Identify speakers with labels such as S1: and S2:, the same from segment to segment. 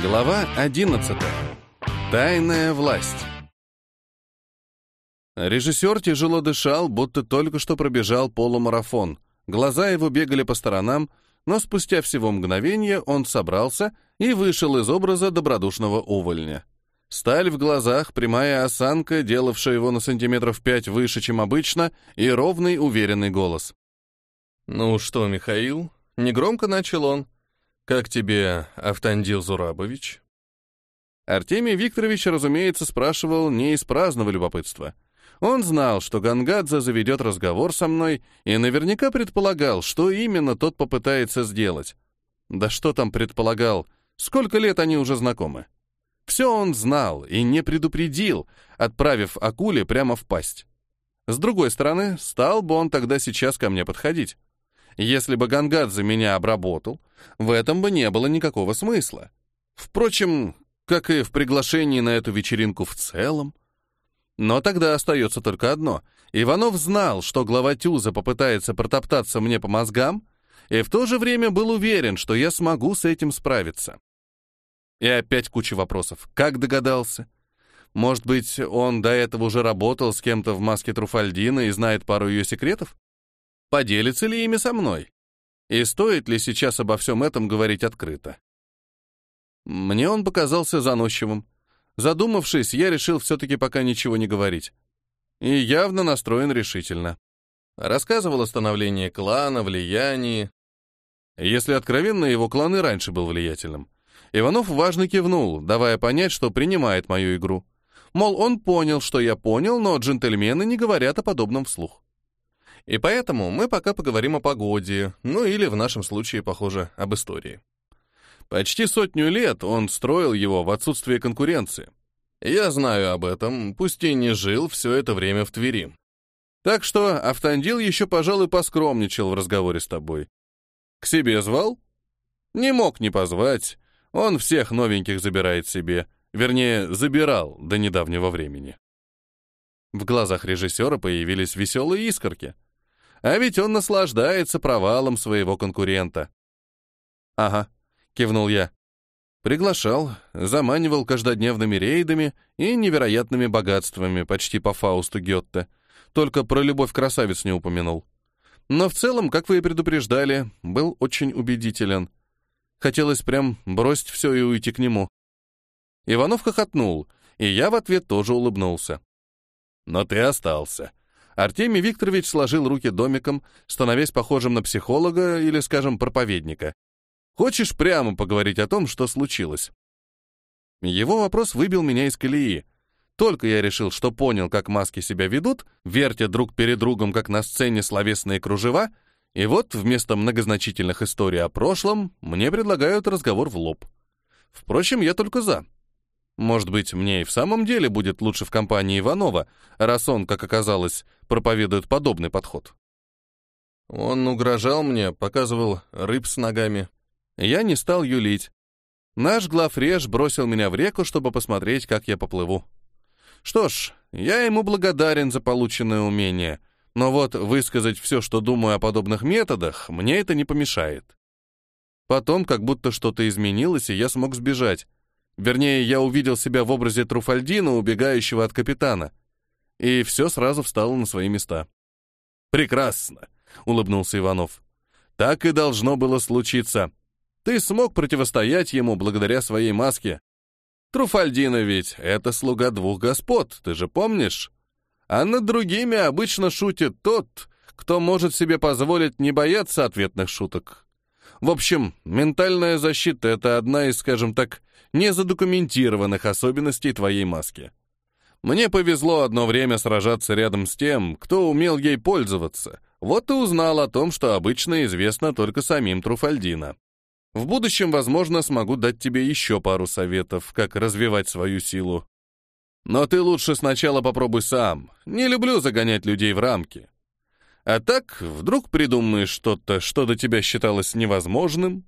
S1: Глава 11. Тайная власть. Режиссер тяжело дышал, будто только что пробежал полумарафон. Глаза его бегали по сторонам, но спустя всего мгновение он собрался и вышел из образа добродушного увольня. Сталь в глазах, прямая осанка, делавшая его на сантиметров пять выше, чем обычно, и ровный, уверенный голос. «Ну что, Михаил?» — негромко начал он. «Как тебе, Автандил Зурабович?» Артемий Викторович, разумеется, спрашивал не из праздного любопытства. Он знал, что Гангадзе заведет разговор со мной и наверняка предполагал, что именно тот попытается сделать. Да что там предполагал? Сколько лет они уже знакомы? Все он знал и не предупредил, отправив акуле прямо в пасть. С другой стороны, стал бы он тогда сейчас ко мне подходить. Если бы Гангадзе меня обработал, в этом бы не было никакого смысла. Впрочем, как и в приглашении на эту вечеринку в целом. Но тогда остается только одно. Иванов знал, что глава Тюза попытается протоптаться мне по мозгам, и в то же время был уверен, что я смогу с этим справиться. И опять куча вопросов. Как догадался? Может быть, он до этого уже работал с кем-то в маске Труфальдина и знает пару ее секретов? Поделится ли ими со мной? И стоит ли сейчас обо всем этом говорить открыто? Мне он показался заносчивым. Задумавшись, я решил все-таки пока ничего не говорить. И явно настроен решительно. Рассказывал о становлении клана, влиянии. Если откровенно, его клан и раньше был влиятельным. Иванов важно кивнул, давая понять, что принимает мою игру. Мол, он понял, что я понял, но джентльмены не говорят о подобном вслух. И поэтому мы пока поговорим о погоде, ну или в нашем случае, похоже, об истории. Почти сотню лет он строил его в отсутствие конкуренции. Я знаю об этом, пусть и не жил все это время в Твери. Так что Автандил еще, пожалуй, поскромничал в разговоре с тобой. К себе звал? Не мог не позвать. Он всех новеньких забирает себе. Вернее, забирал до недавнего времени. В глазах режиссера появились веселые искорки — а ведь он наслаждается провалом своего конкурента. «Ага», — кивнул я. Приглашал, заманивал каждодневными рейдами и невероятными богатствами, почти по Фаусту Гетте. Только про любовь красавиц не упомянул. Но в целом, как вы и предупреждали, был очень убедителен. Хотелось прям бросить все и уйти к нему. Иванов хохотнул, и я в ответ тоже улыбнулся. «Но ты остался», Артемий Викторович сложил руки домиком, становясь похожим на психолога или, скажем, проповедника. «Хочешь прямо поговорить о том, что случилось?» Его вопрос выбил меня из колеи. Только я решил, что понял, как маски себя ведут, вертя друг перед другом, как на сцене словесные кружева, и вот вместо многозначительных историй о прошлом мне предлагают разговор в лоб. Впрочем, я только за. Может быть, мне и в самом деле будет лучше в компании Иванова, раз он, как оказалось, проповедует подобный подход. Он угрожал мне, показывал рыб с ногами. Я не стал юлить. Наш главреж бросил меня в реку, чтобы посмотреть, как я поплыву. Что ж, я ему благодарен за полученное умение, но вот высказать все, что думаю о подобных методах, мне это не помешает. Потом как будто что-то изменилось, и я смог сбежать. Вернее, я увидел себя в образе Труфальдина, убегающего от капитана. И все сразу встало на свои места. «Прекрасно», — улыбнулся Иванов. «Так и должно было случиться. Ты смог противостоять ему благодаря своей маске. Труфальдина ведь — это слуга двух господ, ты же помнишь? А над другими обычно шутит тот, кто может себе позволить не бояться ответных шуток. В общем, ментальная защита — это одна из, скажем так, незадокументированных особенностей твоей маски. Мне повезло одно время сражаться рядом с тем, кто умел ей пользоваться. Вот и узнал о том, что обычно известно только самим Труфальдина. В будущем, возможно, смогу дать тебе еще пару советов, как развивать свою силу. Но ты лучше сначала попробуй сам. Не люблю загонять людей в рамки. А так, вдруг придумаешь что-то, что до тебя считалось невозможным,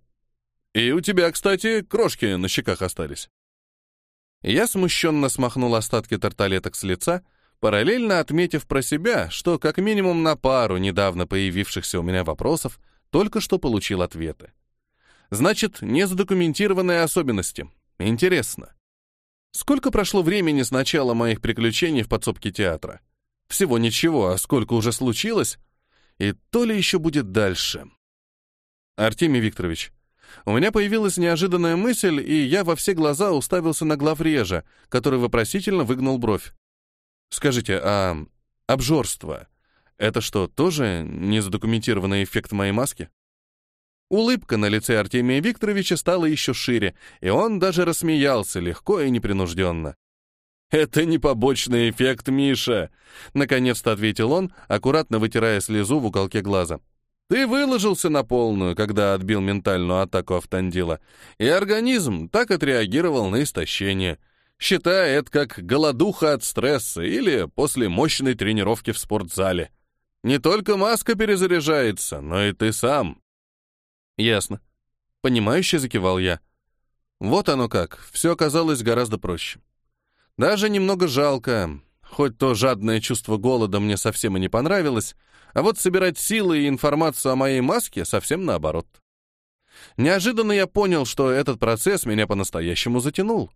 S1: и у тебя, кстати, крошки на щеках остались. Я смущенно смахнул остатки тарталеток с лица, параллельно отметив про себя, что как минимум на пару недавно появившихся у меня вопросов только что получил ответы. Значит, незадокументированные особенности. Интересно, сколько прошло времени с начала моих приключений в подсобке театра? Всего ничего, а сколько уже случилось? И то ли еще будет дальше. Артемий Викторович, у меня появилась неожиданная мысль, и я во все глаза уставился на главрежа, который вопросительно выгнул бровь. Скажите, а обжорство — это что, тоже незадокументированный эффект моей маски? Улыбка на лице Артемия Викторовича стала еще шире, и он даже рассмеялся легко и непринужденно. «Это не побочный эффект, Миша!» — наконец-то ответил он, аккуратно вытирая слезу в уголке глаза. «Ты выложился на полную, когда отбил ментальную атаку Автандила, и организм так отреагировал на истощение. Считай это как голодуха от стресса или после мощной тренировки в спортзале. Не только маска перезаряжается, но и ты сам. Ясно. Понимающе закивал я. Вот оно как, все оказалось гораздо проще. Даже немного жалко, хоть то жадное чувство голода мне совсем и не понравилось, а вот собирать силы и информацию о моей маске совсем наоборот. Неожиданно я понял, что этот процесс меня по-настоящему затянул.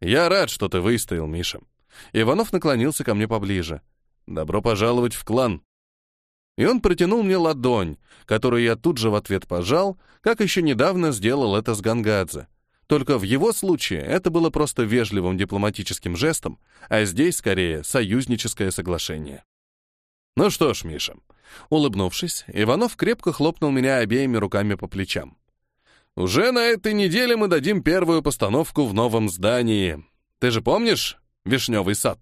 S1: «Я рад, что ты выстоял, Миша». Иванов наклонился ко мне поближе. «Добро пожаловать в клан». И он протянул мне ладонь, которую я тут же в ответ пожал, как еще недавно сделал это с Гангадзе. Только в его случае это было просто вежливым дипломатическим жестом, а здесь, скорее, союзническое соглашение. «Ну что ж, Миша», улыбнувшись, Иванов крепко хлопнул меня обеими руками по плечам. «Уже на этой неделе мы дадим первую постановку в новом здании. Ты же помнишь «Вишневый сад»?»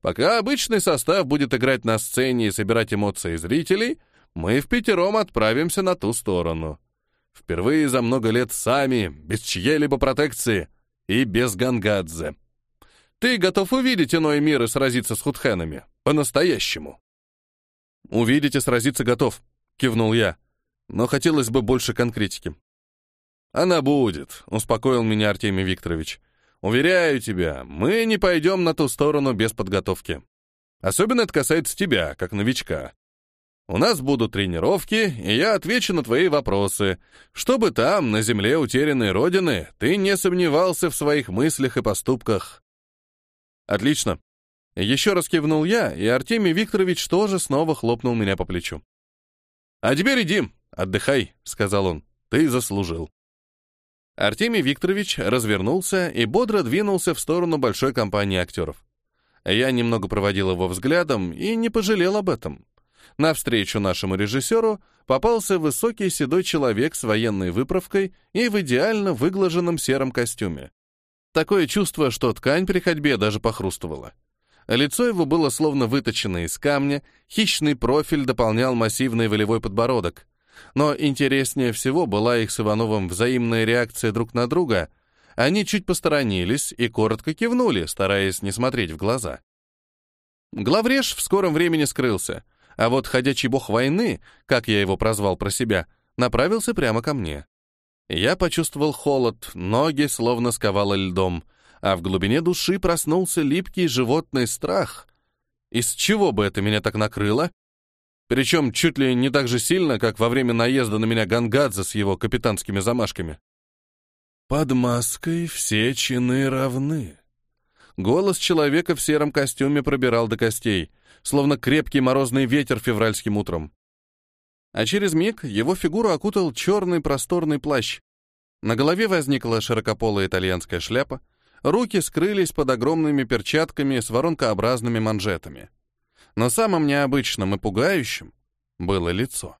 S1: Пока обычный состав будет играть на сцене и собирать эмоции зрителей, мы в пятером отправимся на ту сторону. Впервые за много лет сами, без чьей-либо протекции и без Гангадзе. Ты готов увидеть иной мир и сразиться с худхенами? По-настоящему. «Увидеть и сразиться готов», — кивнул я. «Но хотелось бы больше конкретики». «Она будет», — успокоил меня Артемий Викторович. Уверяю тебя, мы не пойдем на ту сторону без подготовки. Особенно это касается тебя, как новичка. У нас будут тренировки, и я отвечу на твои вопросы, чтобы там, на земле утерянной Родины, ты не сомневался в своих мыслях и поступках. Отлично. Еще раз кивнул я, и Артемий Викторович тоже снова хлопнул меня по плечу. «А теперь иди, отдыхай», — сказал он. «Ты заслужил». Артемий Викторович развернулся и бодро двинулся в сторону большой компании актеров. Я немного проводил его взглядом и не пожалел об этом. Навстречу нашему режиссеру попался высокий седой человек с военной выправкой и в идеально выглаженном сером костюме. Такое чувство, что ткань при ходьбе даже похрустывала. Лицо его было словно выточено из камня, хищный профиль дополнял массивный волевой подбородок. Но интереснее всего была их с Ивановым взаимная реакция друг на друга. Они чуть посторонились и коротко кивнули, стараясь не смотреть в глаза. Главреж в скором времени скрылся, а вот ходячий бог войны, как я его прозвал про себя, направился прямо ко мне. Я почувствовал холод, ноги словно сковало льдом, а в глубине души проснулся липкий животный страх. Из чего бы это меня так накрыло? Причем чуть ли не так же сильно, как во время наезда на меня Гангадзе с его капитанскими замашками. «Под маской все чины равны». Голос человека в сером костюме пробирал до костей, словно крепкий морозный ветер февральским утром. А через миг его фигуру окутал черный просторный плащ. На голове возникла широкополая итальянская шляпа, руки скрылись под огромными перчатками с воронкообразными манжетами но самым необычным и пугающим было лицо.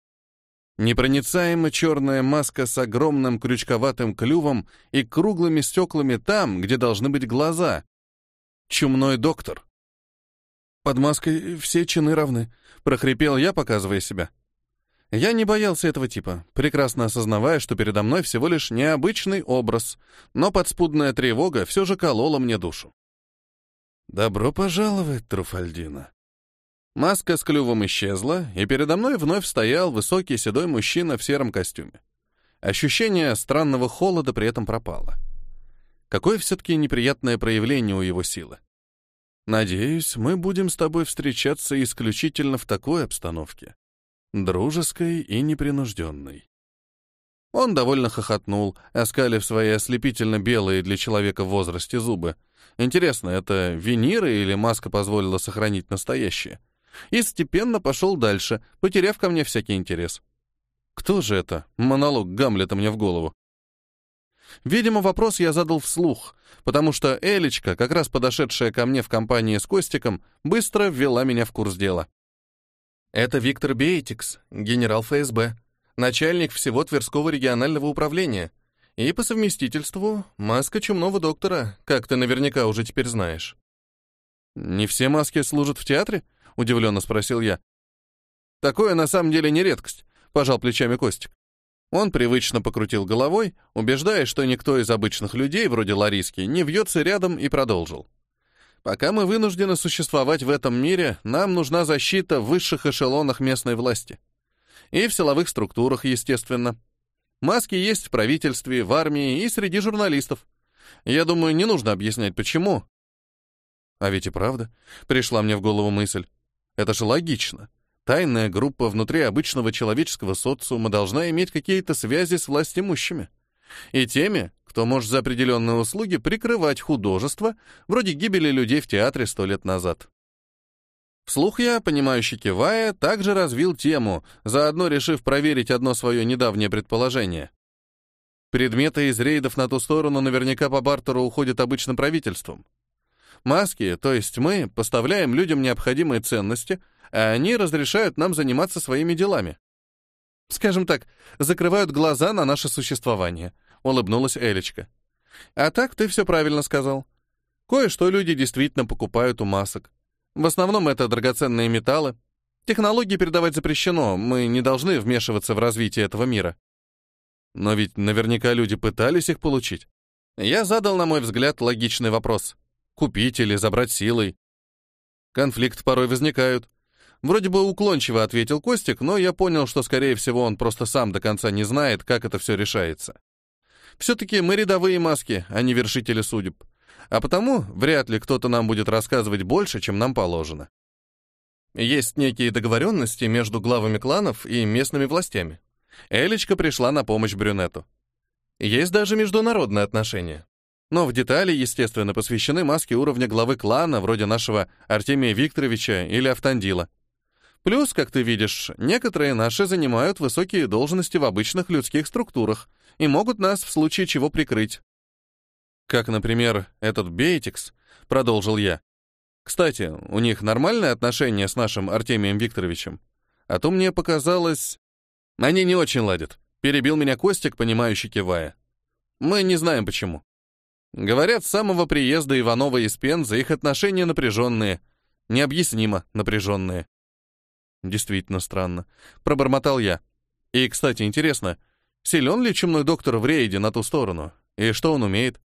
S1: Непроницаемо черная маска с огромным крючковатым клювом и круглыми стеклами там, где должны быть глаза. Чумной доктор. «Под маской все чины равны», — прохрипел я, показывая себя. Я не боялся этого типа, прекрасно осознавая, что передо мной всего лишь необычный образ, но подспудная тревога все же колола мне душу. «Добро пожаловать, Труфальдина», Маска с клювом исчезла, и передо мной вновь стоял высокий седой мужчина в сером костюме. Ощущение странного холода при этом пропало. Какое все-таки неприятное проявление у его силы. Надеюсь, мы будем с тобой встречаться исключительно в такой обстановке. Дружеской и непринужденной. Он довольно хохотнул, оскалив свои ослепительно белые для человека в возрасте зубы. Интересно, это виниры или маска позволила сохранить настоящее? И степенно пошел дальше, потеряв ко мне всякий интерес. Кто же это? Монолог Гамлета мне в голову. Видимо, вопрос я задал вслух, потому что Элечка, как раз подошедшая ко мне в компании с Костиком, быстро ввела меня в курс дела. Это Виктор Бейтикс, генерал ФСБ, начальник всего Тверского регионального управления, и по совместительству маска чумного доктора, как ты наверняка уже теперь знаешь. «Не все маски служат в театре?» — удивленно спросил я. «Такое на самом деле не редкость», — пожал плечами Костик. Он привычно покрутил головой, убеждая, что никто из обычных людей, вроде Лариски, не вьется рядом и продолжил. «Пока мы вынуждены существовать в этом мире, нам нужна защита в высших эшелонах местной власти. И в силовых структурах, естественно. Маски есть в правительстве, в армии и среди журналистов. Я думаю, не нужно объяснять, почему. А ведь и правда, пришла мне в голову мысль. Это же логично. Тайная группа внутри обычного человеческого социума должна иметь какие-то связи с властимущими. И теми, кто может за определенные услуги прикрывать художество, вроде гибели людей в театре сто лет назад. Вслух я, понимающе кивая, также развил тему, заодно решив проверить одно свое недавнее предположение. Предметы из рейдов на ту сторону наверняка по бартеру уходят обычным правительством. Маски, то есть мы, поставляем людям необходимые ценности, а они разрешают нам заниматься своими делами. Скажем так, закрывают глаза на наше существование, улыбнулась Элечка. А так ты все правильно сказал. Кое-что люди действительно покупают у масок. В основном это драгоценные металлы. Технологии передавать запрещено, мы не должны вмешиваться в развитие этого мира. Но ведь наверняка люди пытались их получить. Я задал, на мой взгляд, логичный вопрос. Купить или забрать силой? Конфликт порой возникают. Вроде бы уклончиво ответил Костик, но я понял, что, скорее всего, он просто сам до конца не знает, как это все решается. Все-таки мы рядовые маски, а не вершители судеб. А потому вряд ли кто-то нам будет рассказывать больше, чем нам положено. Есть некие договоренности между главами кланов и местными властями. Элечка пришла на помощь брюнету. Есть даже международные отношения. Но в детали, естественно, посвящены маски уровня главы клана, вроде нашего Артемия Викторовича или Автандила. Плюс, как ты видишь, некоторые наши занимают высокие должности в обычных людских структурах и могут нас в случае чего прикрыть. Как, например, этот Бейтикс, продолжил я. Кстати, у них нормальные отношения с нашим Артемием Викторовичем? А то мне показалось... Они не очень ладят. Перебил меня Костик, понимающий кивая. Мы не знаем почему. Говорят, с самого приезда Иванова из Пензы их отношения напряженные. Необъяснимо напряженные. Действительно странно. Пробормотал я. И, кстати, интересно, силен ли чумной доктор в рейде на ту сторону? И что он умеет?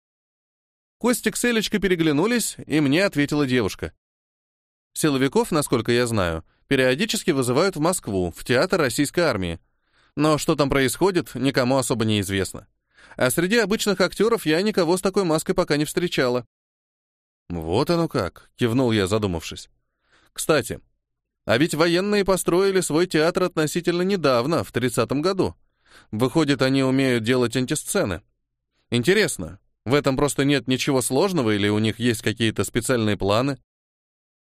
S1: Костик с Элечкой переглянулись, и мне ответила девушка. Силовиков, насколько я знаю, периодически вызывают в Москву, в театр российской армии. Но что там происходит, никому особо не известно. А среди обычных актеров я никого с такой маской пока не встречала. «Вот оно как», — кивнул я, задумавшись. «Кстати, а ведь военные построили свой театр относительно недавно, в 30-м году. Выходит, они умеют делать антисцены. Интересно, в этом просто нет ничего сложного или у них есть какие-то специальные планы?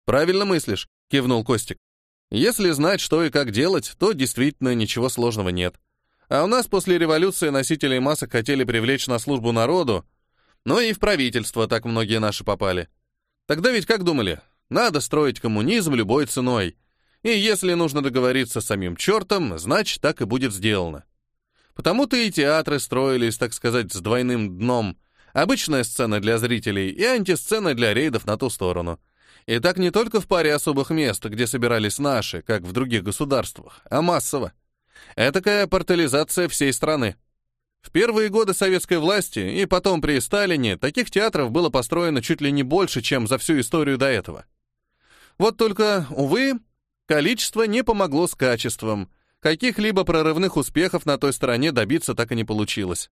S1: Правильно мыслишь, кивнул Костик. Если знать, что и как делать, то действительно ничего сложного нет. А у нас после революции носителей масок хотели привлечь на службу народу, но и в правительство так многие наши попали. Тогда ведь как думали? Надо строить коммунизм любой ценой. И если нужно договориться с самим чертом, значит, так и будет сделано. Потому-то и театры строились, так сказать, с двойным дном. Обычная сцена для зрителей и антисцена для рейдов на ту сторону. И так не только в паре особых мест, где собирались наши, как в других государствах, а массово. Этакая портализация всей страны. В первые годы советской власти и потом при Сталине таких театров было построено чуть ли не больше, чем за всю историю до этого. Вот только, увы, Количество не помогло с качеством. Каких-либо прорывных успехов на той стороне добиться так и не получилось.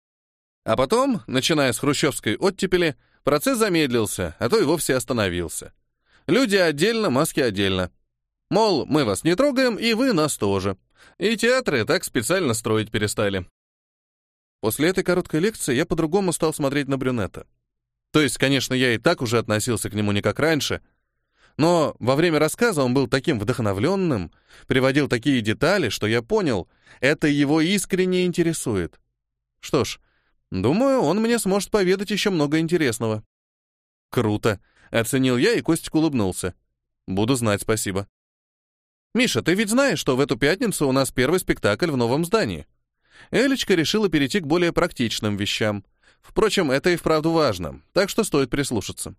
S1: А потом, начиная с хрущевской оттепели, процесс замедлился, а то и вовсе остановился. Люди отдельно, маски отдельно. Мол, мы вас не трогаем, и вы нас тоже. И театры так специально строить перестали. После этой короткой лекции я по-другому стал смотреть на брюнета. То есть, конечно, я и так уже относился к нему не как раньше, но во время рассказа он был таким вдохновленным, приводил такие детали, что я понял, это его искренне интересует. Что ж, думаю, он мне сможет поведать еще много интересного. Круто, оценил я, и Костик улыбнулся. Буду знать, спасибо. Миша, ты ведь знаешь, что в эту пятницу у нас первый спектакль в новом здании? Элечка решила перейти к более практичным вещам. Впрочем, это и вправду важно, так что стоит прислушаться.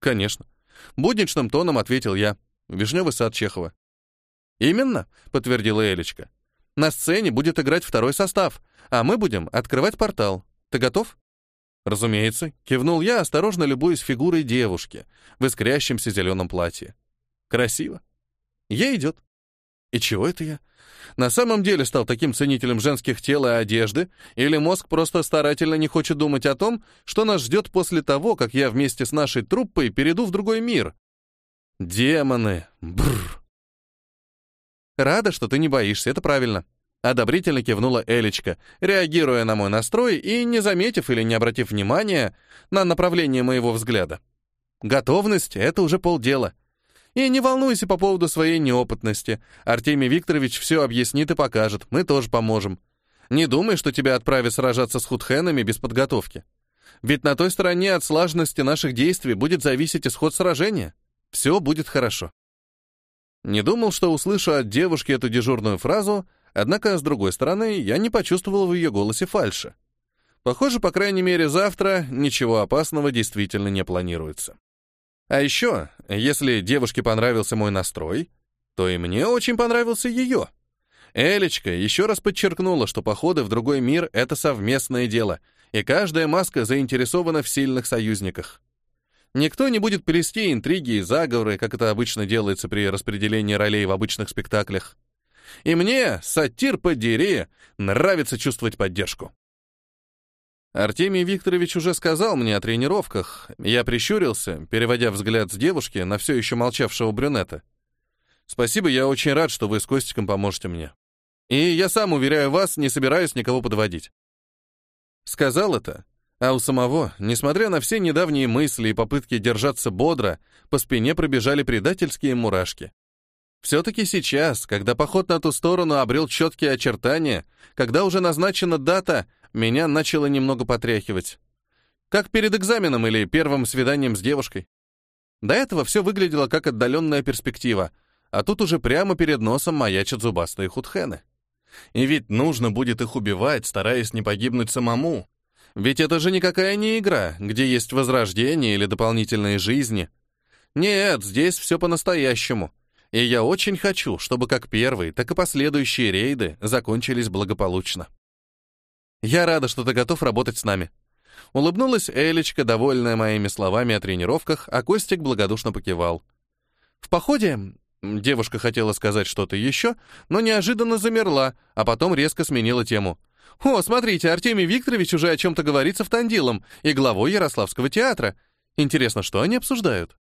S1: Конечно. Будничным тоном ответил я. Вишневый сад Чехова. «Именно», — подтвердила Элечка. «На сцене будет играть второй состав, а мы будем открывать портал. Ты готов?» «Разумеется», — кивнул я, осторожно любуясь фигурой девушки в искрящемся зеленом платье. «Красиво. Ей идет». «И чего это я? На самом деле стал таким ценителем женских тел и одежды, или мозг просто старательно не хочет думать о том, что нас ждет после того, как я вместе с нашей труппой перейду в другой мир?» «Демоны! Бррр!» «Рада, что ты не боишься, это правильно», Одобрительно кивнула Элечка, реагируя на мой настрой и не заметив или не обратив внимания на направление моего взгляда. Готовность — это уже полдела. И не волнуйся по поводу своей неопытности. Артемий Викторович все объяснит и покажет, мы тоже поможем. Не думай, что тебя отправят сражаться с худхенами без подготовки. Ведь на той стороне от слаженности наших действий будет зависеть исход сражения. Все будет хорошо. Не думал, что услышу от девушки эту дежурную фразу — Однако, с другой стороны, я не почувствовал в ее голосе фальши. Похоже, по крайней мере, завтра ничего опасного действительно не планируется. А еще, если девушке понравился мой настрой, то и мне очень понравился ее. Элечка еще раз подчеркнула, что походы в другой мир — это совместное дело, и каждая маска заинтересована в сильных союзниках. Никто не будет плести интриги и заговоры, как это обычно делается при распределении ролей в обычных спектаклях. И мне, сатир подери, нравится чувствовать поддержку. Артемий Викторович уже сказал мне о тренировках. Я прищурился, переводя взгляд с девушки на все еще молчавшего брюнета. Спасибо, я очень рад, что вы с Костиком поможете мне. И я сам, уверяю вас, не собираюсь никого подводить. Сказал это, а у самого, несмотря на все недавние мысли и попытки держаться бодро, по спине пробежали предательские мурашки. Все-таки сейчас, когда поход на ту сторону обрел четкие очертания, когда уже назначена дата, меня начало немного потряхивать. Как перед экзаменом или первым свиданием с девушкой. До этого все выглядело как отдаленная перспектива, а тут уже прямо перед носом маячат зубастые худхены. И ведь нужно будет их убивать, стараясь не погибнуть самому. Ведь это же никакая не игра, где есть возрождение или дополнительные жизни. Нет, здесь все по-настоящему — и я очень хочу, чтобы как первые, так и последующие рейды закончились благополучно. Я рада, что ты готов работать с нами. Улыбнулась Элечка, довольная моими словами о тренировках, а Костик благодушно покивал. В походе девушка хотела сказать что-то еще, но неожиданно замерла, а потом резко сменила тему. «О, смотрите, Артемий Викторович уже о чем-то говорит с Автандилом и главой Ярославского театра. Интересно, что они обсуждают?»